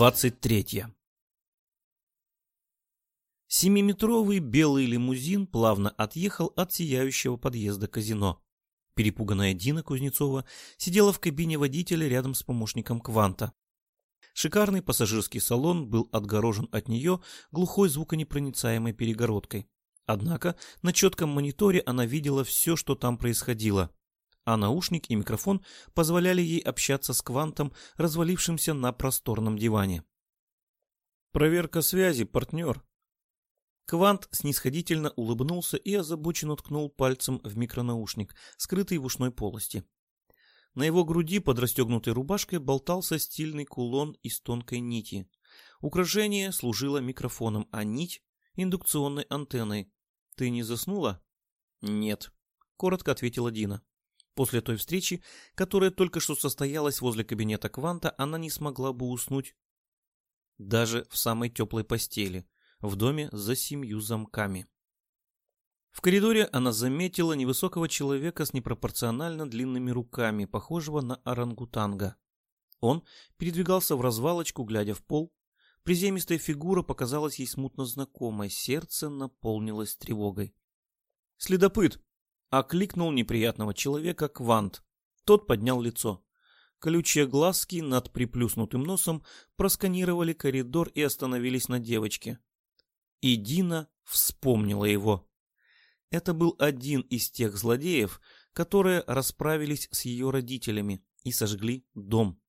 Глава 23 Семиметровый белый лимузин плавно отъехал от сияющего подъезда казино. Перепуганная Дина Кузнецова сидела в кабине водителя рядом с помощником Кванта. Шикарный пассажирский салон был отгорожен от нее глухой звуконепроницаемой перегородкой. Однако на четком мониторе она видела все, что там происходило а наушник и микрофон позволяли ей общаться с Квантом, развалившимся на просторном диване. «Проверка связи, партнер». Квант снисходительно улыбнулся и озабоченно ткнул пальцем в микронаушник, скрытый в ушной полости. На его груди под расстегнутой рубашкой болтался стильный кулон из тонкой нити. Украшение служило микрофоном, а нить — индукционной антенной. «Ты не заснула?» «Нет», — коротко ответила Дина. После той встречи, которая только что состоялась возле кабинета Кванта, она не смогла бы уснуть даже в самой теплой постели, в доме за семью замками. В коридоре она заметила невысокого человека с непропорционально длинными руками, похожего на орангутанга. Он передвигался в развалочку, глядя в пол. Приземистая фигура показалась ей смутно знакомой, сердце наполнилось тревогой. «Следопыт!» Окликнул неприятного человека Квант. Тот поднял лицо. Колючие глазки над приплюснутым носом просканировали коридор и остановились на девочке. И Дина вспомнила его. Это был один из тех злодеев, которые расправились с ее родителями и сожгли дом.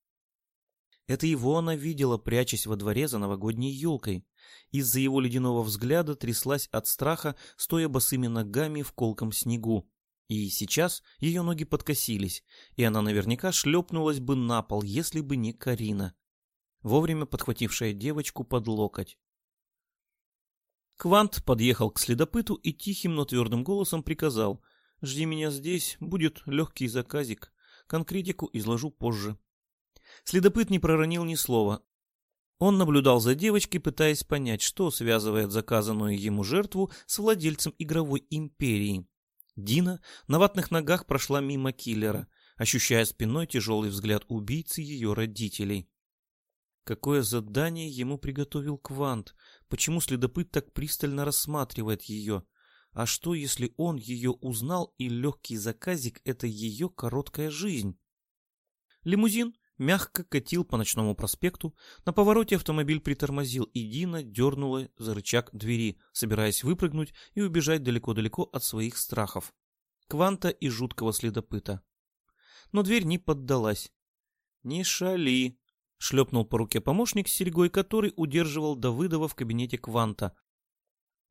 Это его она видела, прячась во дворе за новогодней елкой. Из-за его ледяного взгляда тряслась от страха, стоя босыми ногами в колком снегу. И сейчас ее ноги подкосились, и она наверняка шлепнулась бы на пол, если бы не Карина, вовремя подхватившая девочку под локоть. Квант подъехал к следопыту и тихим, но твердым голосом приказал «Жди меня здесь, будет легкий заказик, конкретику изложу позже». Следопыт не проронил ни слова. Он наблюдал за девочкой, пытаясь понять, что связывает заказанную ему жертву с владельцем игровой империи. Дина на ватных ногах прошла мимо киллера, ощущая спиной тяжелый взгляд убийцы ее родителей. Какое задание ему приготовил Квант? Почему следопыт так пристально рассматривает ее? А что, если он ее узнал, и легкий заказик — это ее короткая жизнь? Лимузин мягко катил по ночному проспекту. На повороте автомобиль притормозил, и Дина дернула за рычаг двери, собираясь выпрыгнуть и убежать далеко-далеко от своих страхов. Кванта и жуткого следопыта. Но дверь не поддалась. «Не шали!» — шлепнул по руке помощник с серьгой, который удерживал Давыдова в кабинете Кванта.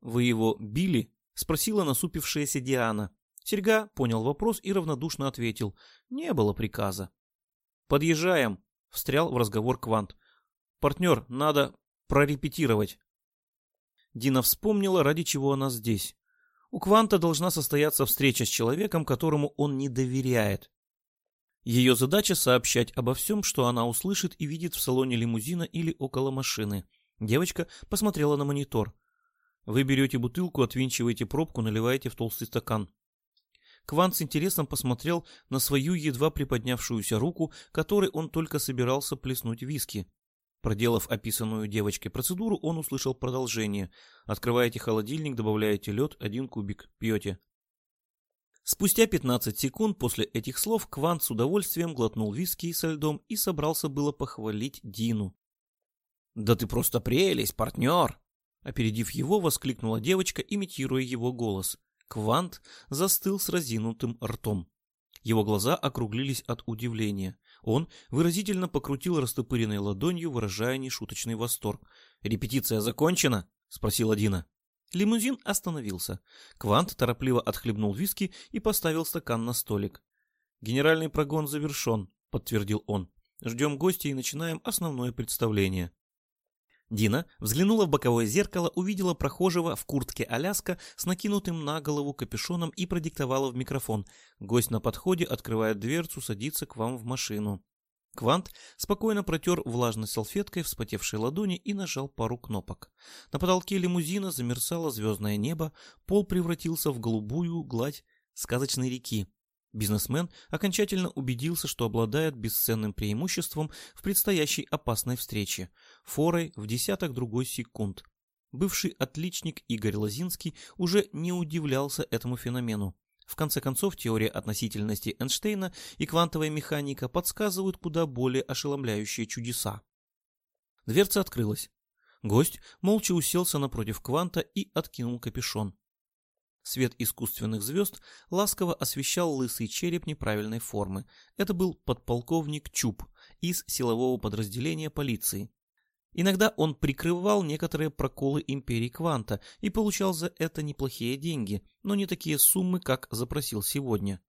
«Вы его били?» — спросила насупившаяся Диана. Серьга понял вопрос и равнодушно ответил. «Не было приказа». «Подъезжаем», — встрял в разговор Квант. «Партнер, надо прорепетировать». Дина вспомнила, ради чего она здесь. У Кванта должна состояться встреча с человеком, которому он не доверяет. Ее задача сообщать обо всем, что она услышит и видит в салоне лимузина или около машины. Девочка посмотрела на монитор. Вы берете бутылку, отвинчиваете пробку, наливаете в толстый стакан. Кван с интересом посмотрел на свою едва приподнявшуюся руку, которой он только собирался плеснуть виски. Проделав описанную девочкой процедуру, он услышал продолжение. Открываете холодильник, добавляете лед, один кубик, пьете. Спустя 15 секунд после этих слов Кван с удовольствием глотнул виски со льдом и собрался было похвалить Дину. «Да ты просто прелесть, партнер!» Опередив его, воскликнула девочка, имитируя его голос. Квант застыл с разинутым ртом. Его глаза округлились от удивления. Он выразительно покрутил растопыренной ладонью, выражая нешуточный восторг. «Репетиция закончена?» — спросила Дина. Лимузин остановился. Квант торопливо отхлебнул виски и поставил стакан на столик. «Генеральный прогон завершен», — подтвердил он. «Ждем гостей и начинаем основное представление». Дина взглянула в боковое зеркало, увидела прохожего в куртке Аляска с накинутым на голову капюшоном и продиктовала в микрофон. Гость на подходе открывает дверцу, садится к вам в машину. Квант спокойно протер влажной салфеткой вспотевшие ладони и нажал пару кнопок. На потолке лимузина замерцало звездное небо, пол превратился в голубую гладь сказочной реки. Бизнесмен окончательно убедился, что обладает бесценным преимуществом в предстоящей опасной встрече, форой в десяток другой секунд. Бывший отличник Игорь Лозинский уже не удивлялся этому феномену. В конце концов, теория относительности Эйнштейна и квантовая механика подсказывают куда более ошеломляющие чудеса. Дверца открылась. Гость молча уселся напротив кванта и откинул капюшон. Свет искусственных звезд ласково освещал лысый череп неправильной формы. Это был подполковник Чуб из силового подразделения полиции. Иногда он прикрывал некоторые проколы империи Кванта и получал за это неплохие деньги, но не такие суммы, как запросил сегодня.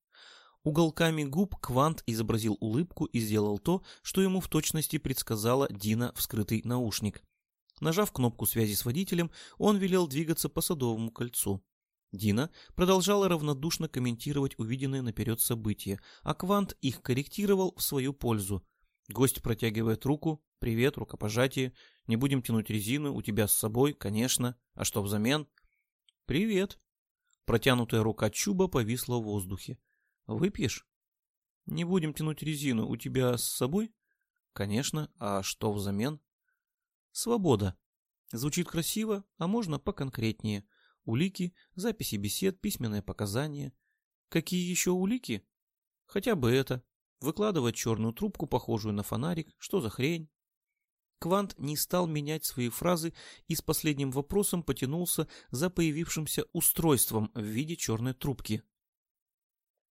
Уголками губ Квант изобразил улыбку и сделал то, что ему в точности предсказала Дина в скрытый наушник. Нажав кнопку связи с водителем, он велел двигаться по Садовому кольцу. Дина продолжала равнодушно комментировать увиденные наперед события, а Квант их корректировал в свою пользу. Гость протягивает руку, привет, рукопожатие, не будем тянуть резину, у тебя с собой, конечно, а что взамен? Привет. Протянутая рука Чуба повисла в воздухе. Выпьешь? Не будем тянуть резину, у тебя с собой? Конечно, а что взамен? Свобода. Звучит красиво, а можно поконкретнее. Улики, записи бесед, письменные показания. Какие еще улики? Хотя бы это. Выкладывать черную трубку, похожую на фонарик. Что за хрень? Квант не стал менять свои фразы и с последним вопросом потянулся за появившимся устройством в виде черной трубки.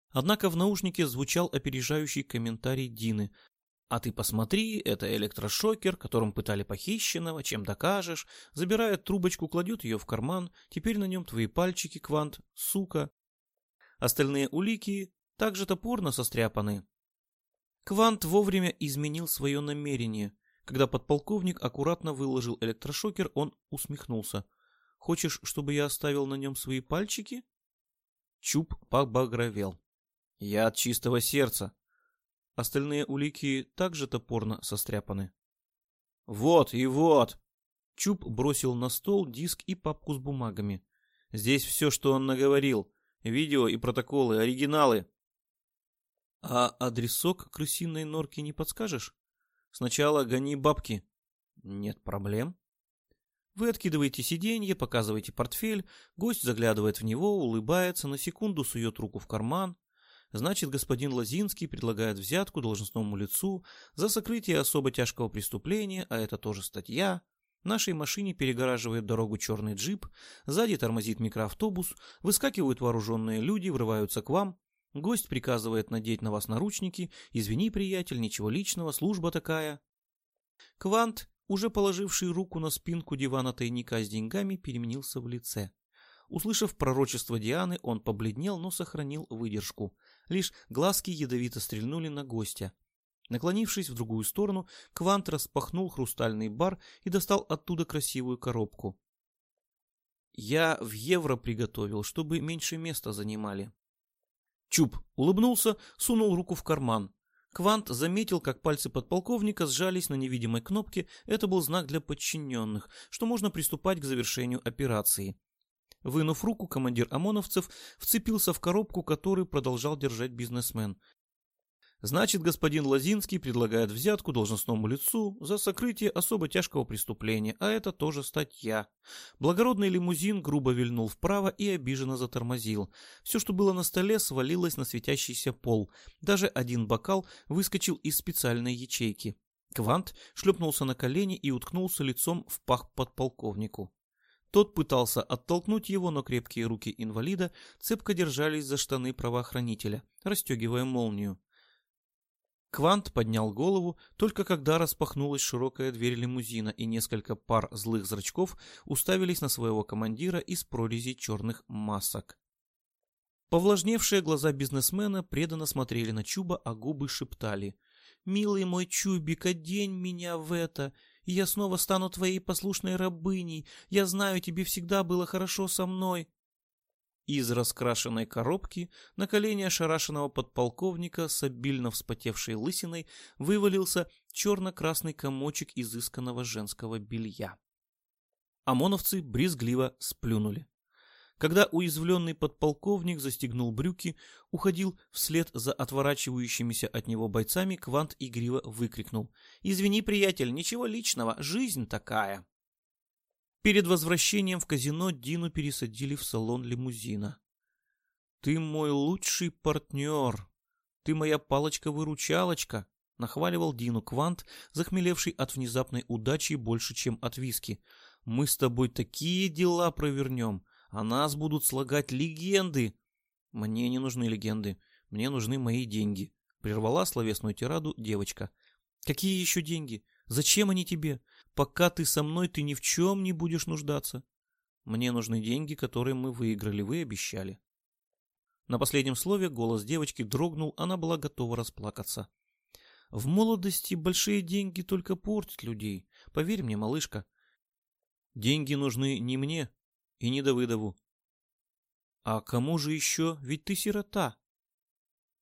Однако в наушнике звучал опережающий комментарий Дины, а ты посмотри, это электрошокер, которым пытали похищенного, чем докажешь. Забирает трубочку, кладет ее в карман. Теперь на нем твои пальчики, квант, сука. Остальные улики также топорно состряпаны. Квант вовремя изменил свое намерение. Когда подполковник аккуратно выложил электрошокер, он усмехнулся. «Хочешь, чтобы я оставил на нем свои пальчики?» Чуб побагровел. «Я от чистого сердца. Остальные улики также топорно состряпаны. «Вот и вот!» Чуб бросил на стол диск и папку с бумагами. «Здесь все, что он наговорил. Видео и протоколы, оригиналы». «А адресок крысиной норки не подскажешь? Сначала гони бабки». «Нет проблем». Вы откидываете сиденье, показываете портфель, гость заглядывает в него, улыбается, на секунду сует руку в карман, Значит, господин Лозинский предлагает взятку должностному лицу за сокрытие особо тяжкого преступления, а это тоже статья. Нашей машине перегораживает дорогу черный джип, сзади тормозит микроавтобус, выскакивают вооруженные люди, врываются к вам. Гость приказывает надеть на вас наручники. Извини, приятель, ничего личного, служба такая. Квант, уже положивший руку на спинку дивана тайника с деньгами, переменился в лице. Услышав пророчество Дианы, он побледнел, но сохранил выдержку. Лишь глазки ядовито стрельнули на гостя. Наклонившись в другую сторону, Квант распахнул хрустальный бар и достал оттуда красивую коробку. «Я в евро приготовил, чтобы меньше места занимали». Чуб улыбнулся, сунул руку в карман. Квант заметил, как пальцы подполковника сжались на невидимой кнопке. Это был знак для подчиненных, что можно приступать к завершению операции. Вынув руку, командир ОМОНовцев вцепился в коробку, которую продолжал держать бизнесмен. Значит, господин Лозинский предлагает взятку должностному лицу за сокрытие особо тяжкого преступления, а это тоже статья. Благородный лимузин грубо вильнул вправо и обиженно затормозил. Все, что было на столе, свалилось на светящийся пол. Даже один бокал выскочил из специальной ячейки. Квант шлепнулся на колени и уткнулся лицом в пах подполковнику. Тот пытался оттолкнуть его, но крепкие руки инвалида цепко держались за штаны правоохранителя, расстегивая молнию. Квант поднял голову, только когда распахнулась широкая дверь лимузина, и несколько пар злых зрачков уставились на своего командира из прорези черных масок. Повлажневшие глаза бизнесмена преданно смотрели на Чуба, а губы шептали. «Милый мой Чубик, одень меня в это! И я снова стану твоей послушной рабыней. Я знаю, тебе всегда было хорошо со мной». Из раскрашенной коробки на колени ошарашенного подполковника с обильно вспотевшей лысиной вывалился черно-красный комочек изысканного женского белья. ОМОНовцы брезгливо сплюнули. Когда уязвленный подполковник застегнул брюки, уходил вслед за отворачивающимися от него бойцами, Квант игриво выкрикнул. «Извини, приятель, ничего личного, жизнь такая!» Перед возвращением в казино Дину пересадили в салон лимузина. «Ты мой лучший партнер! Ты моя палочка-выручалочка!» — нахваливал Дину Квант, захмелевший от внезапной удачи больше, чем от виски. «Мы с тобой такие дела провернем!» О нас будут слагать легенды. Мне не нужны легенды. Мне нужны мои деньги. Прервала словесную тираду девочка. Какие еще деньги? Зачем они тебе? Пока ты со мной, ты ни в чем не будешь нуждаться. Мне нужны деньги, которые мы выиграли, вы обещали. На последнем слове голос девочки дрогнул, она была готова расплакаться. В молодости большие деньги только портят людей. Поверь мне, малышка. Деньги нужны не мне, и не Давыдову. А кому же еще? Ведь ты сирота.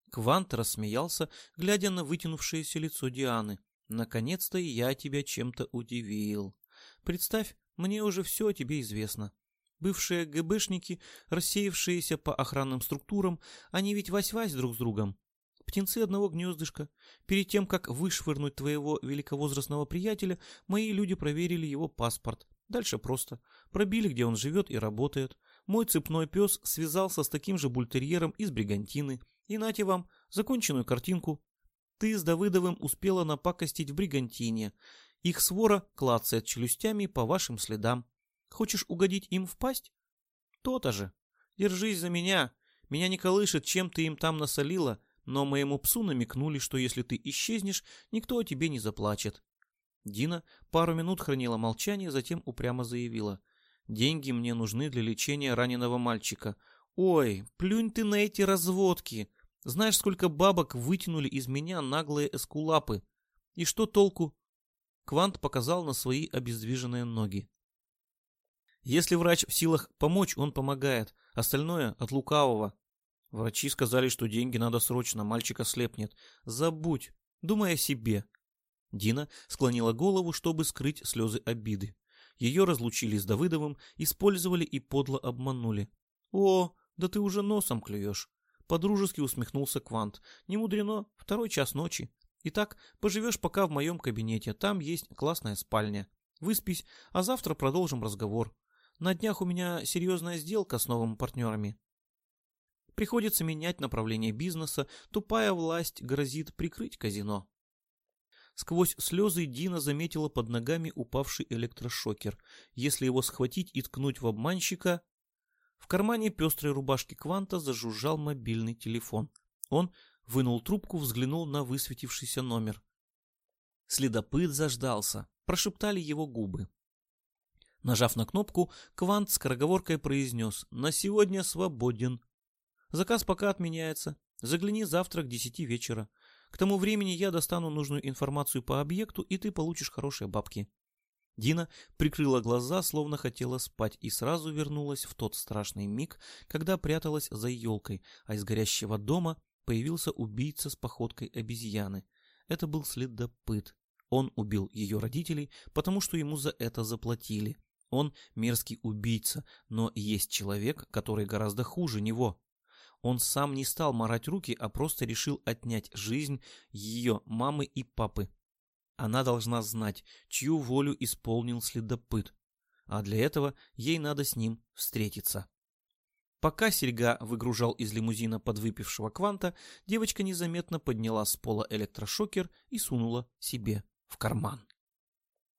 Квант рассмеялся, глядя на вытянувшееся лицо Дианы. Наконец-то я тебя чем-то удивил. Представь, мне уже все о тебе известно. Бывшие ГБшники, рассеявшиеся по охранным структурам, они ведь вась-вась друг с другом. Птенцы одного гнездышка. Перед тем, как вышвырнуть твоего великовозрастного приятеля, мои люди проверили его паспорт. Дальше просто. Пробили, где он живет и работает. Мой цепной пес связался с таким же бультерьером из Бригантины. И нате вам, законченную картинку. Ты с Давыдовым успела напакостить в Бригантине. Их свора клацает челюстями по вашим следам. Хочешь угодить им в пасть? То-то же. Держись за меня. Меня не колышет, чем ты им там насолила, но моему псу намекнули, что если ты исчезнешь, никто о тебе не заплачет. Дина пару минут хранила молчание, затем упрямо заявила. «Деньги мне нужны для лечения раненого мальчика. Ой, плюнь ты на эти разводки. Знаешь, сколько бабок вытянули из меня наглые эскулапы? И что толку?» Квант показал на свои обездвиженные ноги. «Если врач в силах помочь, он помогает. Остальное от лукавого. Врачи сказали, что деньги надо срочно, мальчик ослепнет. Забудь, думай о себе. Дина склонила голову, чтобы скрыть слезы обиды. Ее разлучили с Давыдовым, использовали и подло обманули. «О, да ты уже носом клюешь!» Подружески усмехнулся Квант. «Не мудрено, второй час ночи. Итак, поживешь пока в моем кабинете, там есть классная спальня. Выспись, а завтра продолжим разговор. На днях у меня серьезная сделка с новыми партнерами. Приходится менять направление бизнеса, тупая власть грозит прикрыть казино». Сквозь слезы Дина заметила под ногами упавший электрошокер. Если его схватить и ткнуть в обманщика... В кармане пестрой рубашки Кванта зажужжал мобильный телефон. Он вынул трубку, взглянул на высветившийся номер. Следопыт заждался. Прошептали его губы. Нажав на кнопку, Квант скороговоркой произнес «На сегодня свободен». Заказ пока отменяется. Загляни завтра к десяти вечера. К тому времени я достану нужную информацию по объекту, и ты получишь хорошие бабки. Дина прикрыла глаза, словно хотела спать, и сразу вернулась в тот страшный миг, когда пряталась за елкой, а из горящего дома появился убийца с походкой обезьяны. Это был следопыт. Он убил ее родителей, потому что ему за это заплатили. Он мерзкий убийца, но есть человек, который гораздо хуже него. Он сам не стал марать руки, а просто решил отнять жизнь ее мамы и папы. Она должна знать, чью волю исполнил следопыт, а для этого ей надо с ним встретиться. Пока Серьга выгружал из лимузина подвыпившего кванта, девочка незаметно подняла с пола электрошокер и сунула себе в карман.